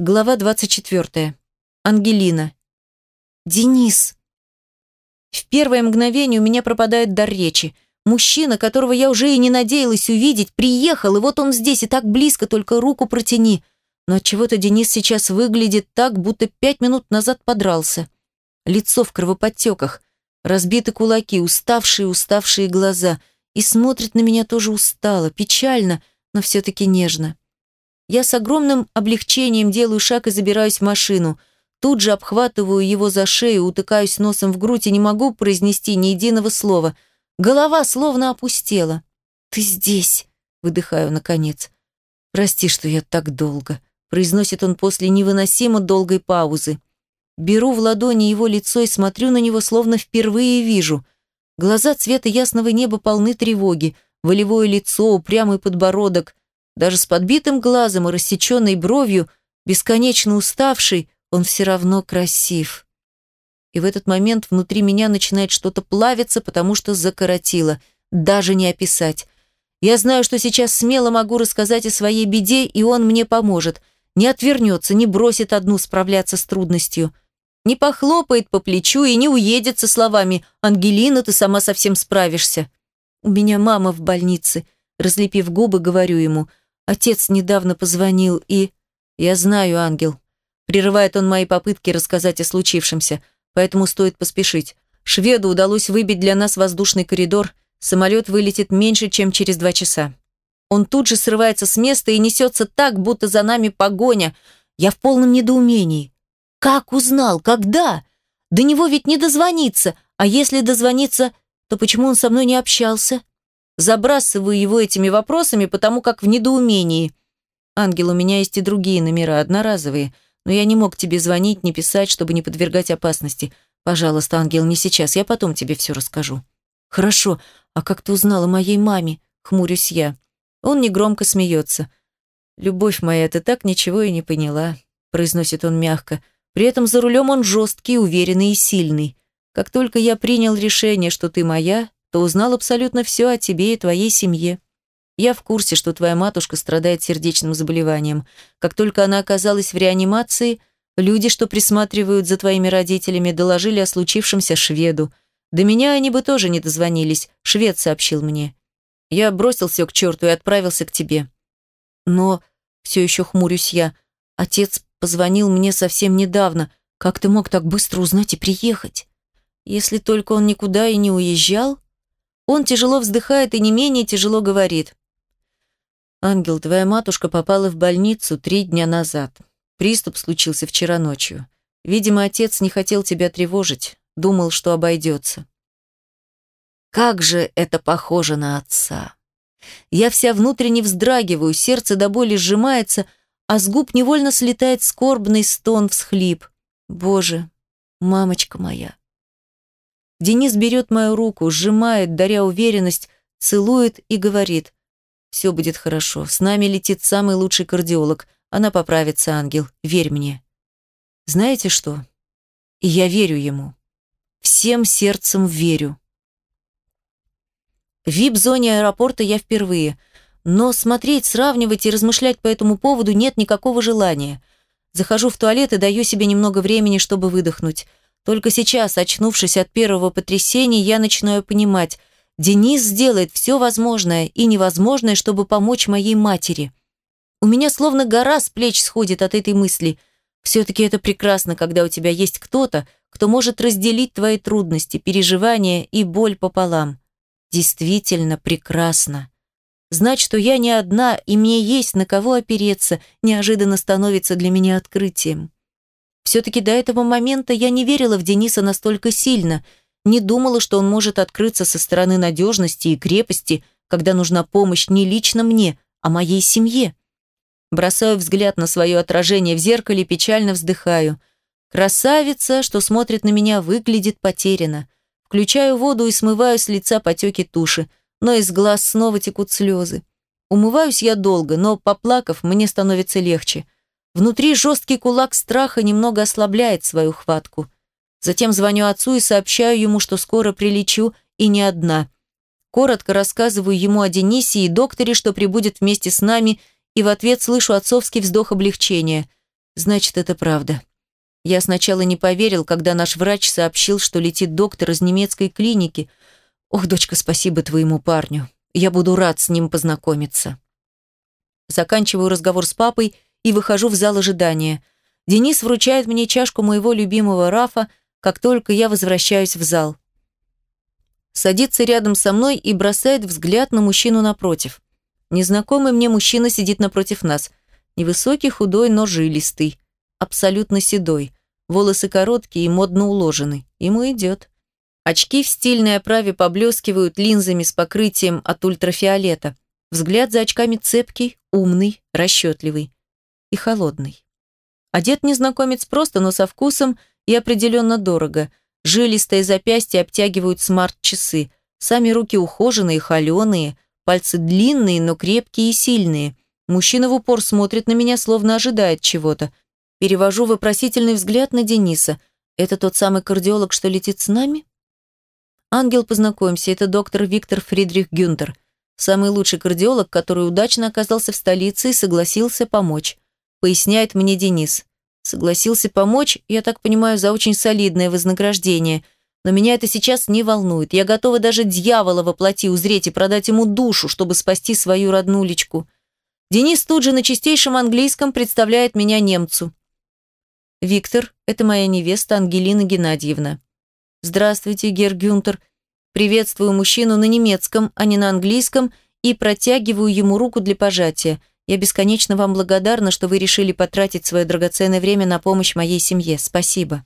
Глава 24. Ангелина. «Денис!» В первое мгновение у меня пропадает дар речи. Мужчина, которого я уже и не надеялась увидеть, приехал, и вот он здесь, и так близко, только руку протяни. Но от чего то Денис сейчас выглядит так, будто пять минут назад подрался. Лицо в кровоподтеках, разбиты кулаки, уставшие-уставшие глаза. И смотрит на меня тоже устало, печально, но все-таки нежно. Я с огромным облегчением делаю шаг и забираюсь в машину. Тут же обхватываю его за шею, утыкаюсь носом в грудь и не могу произнести ни единого слова. Голова словно опустела. «Ты здесь!» — выдыхаю наконец. «Прости, что я так долго», — произносит он после невыносимо долгой паузы. Беру в ладони его лицо и смотрю на него, словно впервые вижу. Глаза цвета ясного неба полны тревоги, волевое лицо, упрямый подбородок, даже с подбитым глазом и рассеченной бровью, бесконечно уставший, он все равно красив. И в этот момент внутри меня начинает что-то плавиться, потому что закоротило. Даже не описать. Я знаю, что сейчас смело могу рассказать о своей беде, и он мне поможет. Не отвернется, не бросит одну справляться с трудностью. Не похлопает по плечу и не уедет со словами «Ангелина, ты сама совсем справишься». У меня мама в больнице. Разлепив губы, говорю ему – Отец недавно позвонил и... Я знаю, ангел. Прерывает он мои попытки рассказать о случившемся, поэтому стоит поспешить. Шведу удалось выбить для нас воздушный коридор, самолет вылетит меньше, чем через два часа. Он тут же срывается с места и несется так, будто за нами погоня. Я в полном недоумении. Как узнал? Когда? До него ведь не дозвониться. А если дозвониться, то почему он со мной не общался? Забрасываю его этими вопросами, потому как в недоумении. «Ангел, у меня есть и другие номера, одноразовые, но я не мог тебе звонить, не писать, чтобы не подвергать опасности. Пожалуйста, Ангел, не сейчас, я потом тебе все расскажу». «Хорошо, а как ты узнала моей маме?» — хмурюсь я. Он негромко смеется. «Любовь моя, ты так ничего и не поняла», — произносит он мягко. При этом за рулем он жесткий, уверенный и сильный. «Как только я принял решение, что ты моя, то узнал абсолютно все о тебе и твоей семье. Я в курсе, что твоя матушка страдает сердечным заболеванием. Как только она оказалась в реанимации, люди, что присматривают за твоими родителями, доложили о случившемся шведу. До меня они бы тоже не дозвонились, швед сообщил мне. Я бросил все к черту и отправился к тебе. Но, все еще хмурюсь я, отец позвонил мне совсем недавно. Как ты мог так быстро узнать и приехать? Если только он никуда и не уезжал? Он тяжело вздыхает и не менее тяжело говорит. «Ангел, твоя матушка попала в больницу три дня назад. Приступ случился вчера ночью. Видимо, отец не хотел тебя тревожить, думал, что обойдется». Как же это похоже на отца! Я вся внутренне вздрагиваю, сердце до боли сжимается, а с губ невольно слетает скорбный стон, всхлип. Боже, мамочка моя! Денис берет мою руку, сжимает, даря уверенность, целует и говорит. «Все будет хорошо. С нами летит самый лучший кардиолог. Она поправится, ангел. Верь мне». Знаете что? И я верю ему. Всем сердцем верю. В вип-зоне аэропорта я впервые. Но смотреть, сравнивать и размышлять по этому поводу нет никакого желания. Захожу в туалет и даю себе немного времени, чтобы выдохнуть. Только сейчас, очнувшись от первого потрясения, я начинаю понимать, Денис сделает все возможное и невозможное, чтобы помочь моей матери. У меня словно гора с плеч сходит от этой мысли. Все-таки это прекрасно, когда у тебя есть кто-то, кто может разделить твои трудности, переживания и боль пополам. Действительно прекрасно. Знать, что я не одна, и мне есть на кого опереться, неожиданно становится для меня открытием. Все-таки до этого момента я не верила в Дениса настолько сильно, не думала, что он может открыться со стороны надежности и крепости, когда нужна помощь не лично мне, а моей семье. Бросаю взгляд на свое отражение в зеркале, печально вздыхаю. Красавица, что смотрит на меня, выглядит потеряно. Включаю воду и смываю с лица потеки туши, но из глаз снова текут слезы. Умываюсь я долго, но, поплакав, мне становится легче – Внутри жесткий кулак страха немного ослабляет свою хватку. Затем звоню отцу и сообщаю ему, что скоро прилечу, и не одна. Коротко рассказываю ему о Денисе и докторе, что прибудет вместе с нами, и в ответ слышу отцовский вздох облегчения. Значит, это правда. Я сначала не поверил, когда наш врач сообщил, что летит доктор из немецкой клиники. Ох, дочка, спасибо твоему парню. Я буду рад с ним познакомиться. Заканчиваю разговор с папой и выхожу в зал ожидания. Денис вручает мне чашку моего любимого Рафа, как только я возвращаюсь в зал. Садится рядом со мной и бросает взгляд на мужчину напротив. Незнакомый мне мужчина сидит напротив нас. Невысокий, худой, но жилистый. Абсолютно седой. Волосы короткие и модно уложены. Ему идет. Очки в стильной оправе поблескивают линзами с покрытием от ультрафиолета. Взгляд за очками цепкий, умный, расчетливый и холодный. Одет незнакомец просто, но со вкусом и определенно дорого. Жилистые запястья обтягивают смарт-часы. Сами руки ухоженные, холеные, пальцы длинные, но крепкие и сильные. Мужчина в упор смотрит на меня, словно ожидает чего-то. Перевожу вопросительный взгляд на Дениса. Это тот самый кардиолог, что летит с нами? Ангел, познакомься, это доктор Виктор Фридрих Гюнтер. Самый лучший кардиолог, который удачно оказался в столице и согласился помочь. Поясняет мне Денис. Согласился помочь, я так понимаю, за очень солидное вознаграждение. Но меня это сейчас не волнует. Я готова даже дьявола воплоти узреть и продать ему душу, чтобы спасти свою роднулечку. Денис тут же на чистейшем английском представляет меня немцу. Виктор, это моя невеста Ангелина Геннадьевна. Здравствуйте, Гер Гюнтер. Приветствую мужчину на немецком, а не на английском, и протягиваю ему руку для пожатия. Я бесконечно вам благодарна, что вы решили потратить свое драгоценное время на помощь моей семье. Спасибо.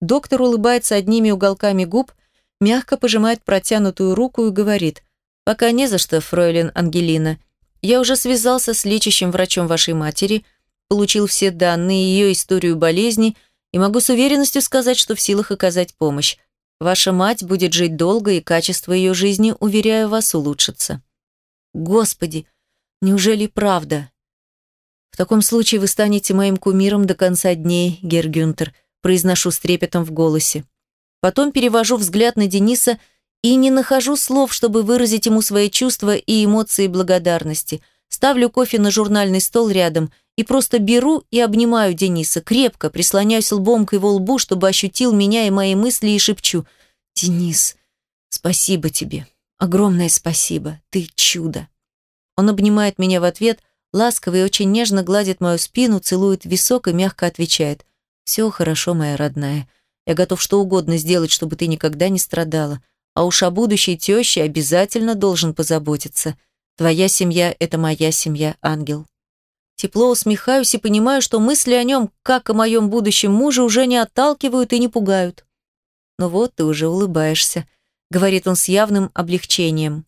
Доктор улыбается одними уголками губ, мягко пожимает протянутую руку и говорит: "Пока не за что, фройлен Ангелина. Я уже связался с лечащим врачом вашей матери получил все данные, ее историю болезни и могу с уверенностью сказать, что в силах оказать помощь. Ваша мать будет жить долго, и качество ее жизни, уверяю вас, улучшится. Господи, неужели правда? В таком случае вы станете моим кумиром до конца дней, Гергюнтер, произношу с трепетом в голосе. Потом перевожу взгляд на Дениса и не нахожу слов, чтобы выразить ему свои чувства и эмоции благодарности. Ставлю кофе на журнальный стол рядом – и просто беру и обнимаю Дениса, крепко прислоняюсь лбом к его лбу, чтобы ощутил меня и мои мысли, и шепчу «Денис, спасибо тебе, огромное спасибо, ты чудо». Он обнимает меня в ответ, ласково и очень нежно гладит мою спину, целует висок и мягко отвечает «Все хорошо, моя родная, я готов что угодно сделать, чтобы ты никогда не страдала, а уж о будущей теще обязательно должен позаботиться. Твоя семья – это моя семья, ангел». Тепло усмехаюсь и понимаю, что мысли о нем, как о моем будущем муже, уже не отталкивают и не пугают. «Ну вот, ты уже улыбаешься», — говорит он с явным облегчением.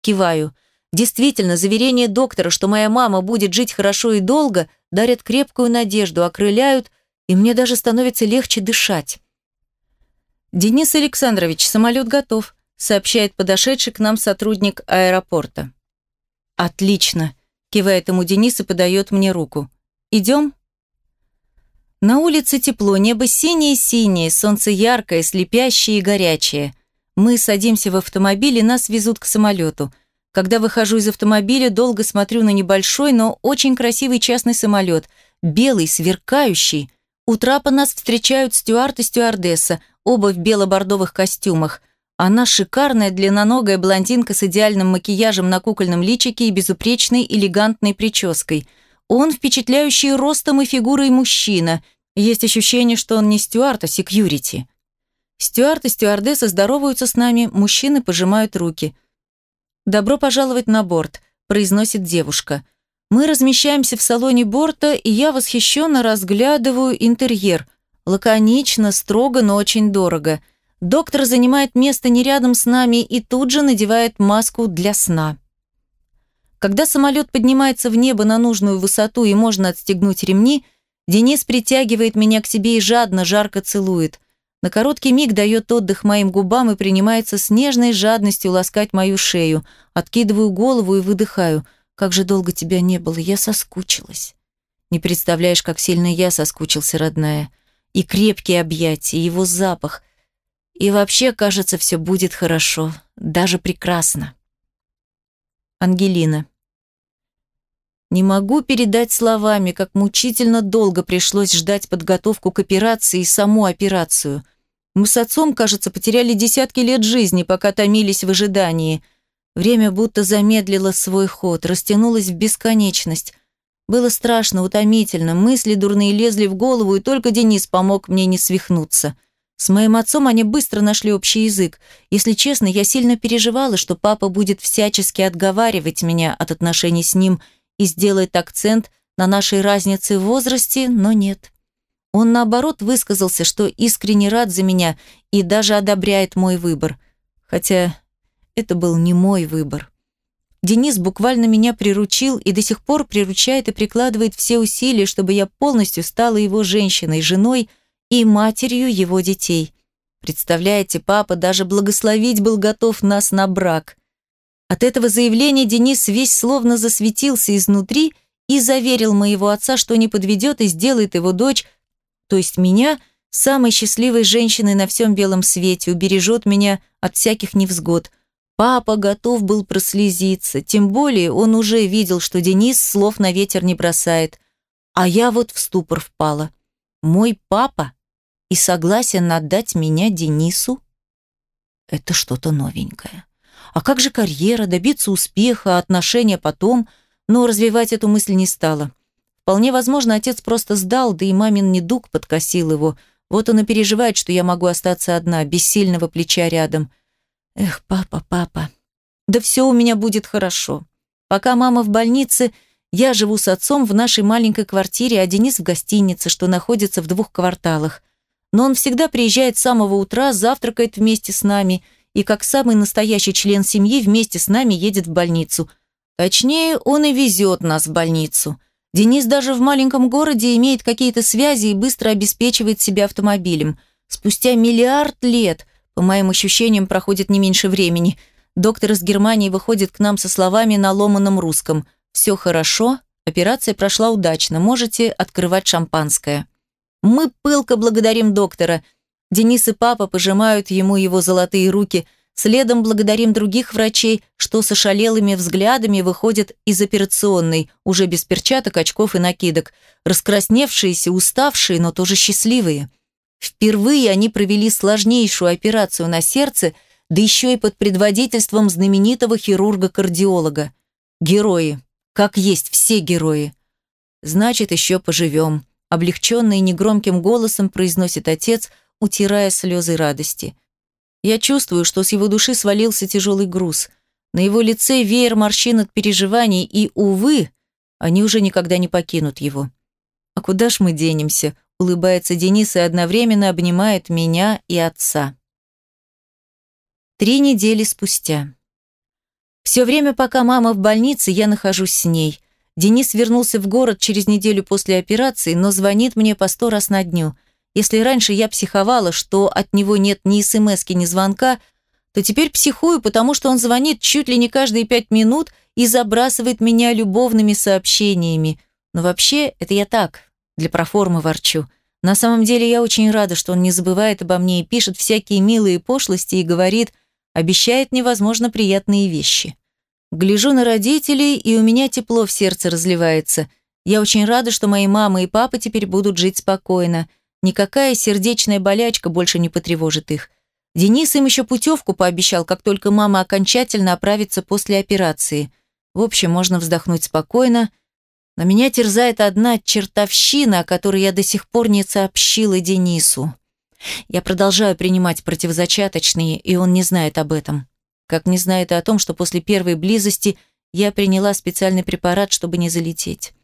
Киваю. Действительно, заверение доктора, что моя мама будет жить хорошо и долго, дарят крепкую надежду, окрыляют, и мне даже становится легче дышать. «Денис Александрович, самолет готов», — сообщает подошедший к нам сотрудник аэропорта. «Отлично», Кивает ему Денис и подает мне руку. «Идем?» На улице тепло, небо синее-синее, солнце яркое, слепящее и горячее. Мы садимся в автомобиль и нас везут к самолету. Когда выхожу из автомобиля, долго смотрю на небольшой, но очень красивый частный самолет. Белый, сверкающий. У трапа нас встречают стюард и стюардесса, оба в бело-бордовых костюмах – она шикарная длинноногая блондинка с идеальным макияжем на кукольном личике и безупречной элегантной прической. Он впечатляющий ростом и фигурой мужчина. Есть ощущение, что он не стюард, а секьюрити. Стюард и стюардесса здороваются с нами, мужчины пожимают руки. «Добро пожаловать на борт», – произносит девушка. Мы размещаемся в салоне борта, и я восхищенно разглядываю интерьер. Лаконично, строго, но очень дорого – Доктор занимает место не рядом с нами и тут же надевает маску для сна. Когда самолет поднимается в небо на нужную высоту и можно отстегнуть ремни, Денис притягивает меня к себе и жадно, жарко целует. На короткий миг дает отдых моим губам и принимается с нежной жадностью ласкать мою шею. Откидываю голову и выдыхаю. «Как же долго тебя не было, я соскучилась». Не представляешь, как сильно я соскучился, родная. И крепкие объятия, и его запах – и вообще, кажется, все будет хорошо, даже прекрасно. Ангелина. Не могу передать словами, как мучительно долго пришлось ждать подготовку к операции и саму операцию. Мы с отцом, кажется, потеряли десятки лет жизни, пока томились в ожидании. Время будто замедлило свой ход, растянулось в бесконечность. Было страшно, утомительно, мысли дурные лезли в голову, и только Денис помог мне не свихнуться. С моим отцом они быстро нашли общий язык. Если честно, я сильно переживала, что папа будет всячески отговаривать меня от отношений с ним и сделает акцент на нашей разнице в возрасте, но нет. Он, наоборот, высказался, что искренне рад за меня и даже одобряет мой выбор. Хотя это был не мой выбор. Денис буквально меня приручил и до сих пор приручает и прикладывает все усилия, чтобы я полностью стала его женщиной, женой – и матерью его детей. Представляете, папа даже благословить был готов нас на брак. От этого заявления Денис весь словно засветился изнутри и заверил моего отца, что не подведет и сделает его дочь, то есть меня, самой счастливой женщиной на всем белом свете, убережет меня от всяких невзгод. Папа готов был прослезиться, тем более он уже видел, что Денис слов на ветер не бросает. А я вот в ступор впала. Мой папа и согласен отдать меня Денису? Это что-то новенькое. А как же карьера, добиться успеха, отношения потом? Но развивать эту мысль не стала. Вполне возможно, отец просто сдал, да и мамин недуг подкосил его. Вот он и переживает, что я могу остаться одна, без сильного плеча рядом. Эх, папа, папа. Да все у меня будет хорошо. Пока мама в больнице, я живу с отцом в нашей маленькой квартире, а Денис в гостинице, что находится в двух кварталах. Но он всегда приезжает с самого утра, завтракает вместе с нами и, как самый настоящий член семьи, вместе с нами едет в больницу. Точнее, он и везет нас в больницу. Денис даже в маленьком городе имеет какие-то связи и быстро обеспечивает себя автомобилем. Спустя миллиард лет, по моим ощущениям, проходит не меньше времени, доктор из Германии выходит к нам со словами на ломаном русском – все хорошо, операция прошла удачно, можете открывать шампанское. Мы пылко благодарим доктора. Денис и папа пожимают ему его золотые руки. Следом благодарим других врачей, что с ошалелыми взглядами выходят из операционной, уже без перчаток, очков и накидок. Раскрасневшиеся, уставшие, но тоже счастливые. Впервые они провели сложнейшую операцию на сердце, да еще и под предводительством знаменитого хирурга-кардиолога. Герои. Как есть все герои. Значит, еще поживем. Облегченно и негромким голосом произносит отец, утирая слезы радости. Я чувствую, что с его души свалился тяжелый груз. На его лице веер морщин от переживаний, и, увы, они уже никогда не покинут его. «А куда ж мы денемся?» – улыбается Денис и одновременно обнимает меня и отца. Три недели спустя. Все время, пока мама в больнице, я нахожусь с ней. Денис вернулся в город через неделю после операции, но звонит мне по сто раз на дню. Если раньше я психовала, что от него нет ни смс ни звонка, то теперь психую, потому что он звонит чуть ли не каждые пять минут и забрасывает меня любовными сообщениями. Но вообще, это я так, для проформы ворчу. На самом деле я очень рада, что он не забывает обо мне и пишет всякие милые пошлости и говорит – обещает невозможно приятные вещи. Гляжу на родителей, и у меня тепло в сердце разливается. Я очень рада, что мои мама и папа теперь будут жить спокойно. Никакая сердечная болячка больше не потревожит их. Денис им еще путевку пообещал, как только мама окончательно оправится после операции. В общем, можно вздохнуть спокойно. Но меня терзает одна чертовщина, о которой я до сих пор не сообщила Денису. Я продолжаю принимать противозачаточные, и он не знает об этом. Как не знает и о том, что после первой близости я приняла специальный препарат, чтобы не залететь.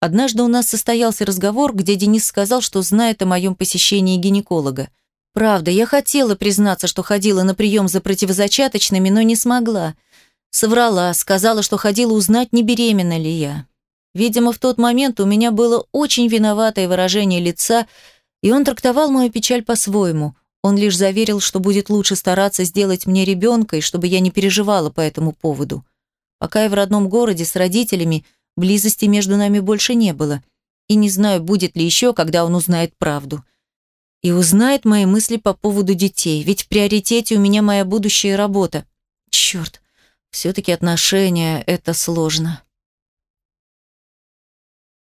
Однажды у нас состоялся разговор, где Денис сказал, что знает о моем посещении гинеколога. Правда, я хотела признаться, что ходила на прием за противозачаточными, но не смогла. Соврала, сказала, что ходила узнать, не беременна ли я. Видимо, в тот момент у меня было очень виноватое выражение лица – и он трактовал мою печаль по-своему. Он лишь заверил, что будет лучше стараться сделать мне ребенка, и чтобы я не переживала по этому поводу. Пока я в родном городе с родителями, близости между нами больше не было. И не знаю, будет ли еще, когда он узнает правду. И узнает мои мысли по поводу детей, ведь в приоритете у меня моя будущая работа. Черт, все-таки отношения – это сложно.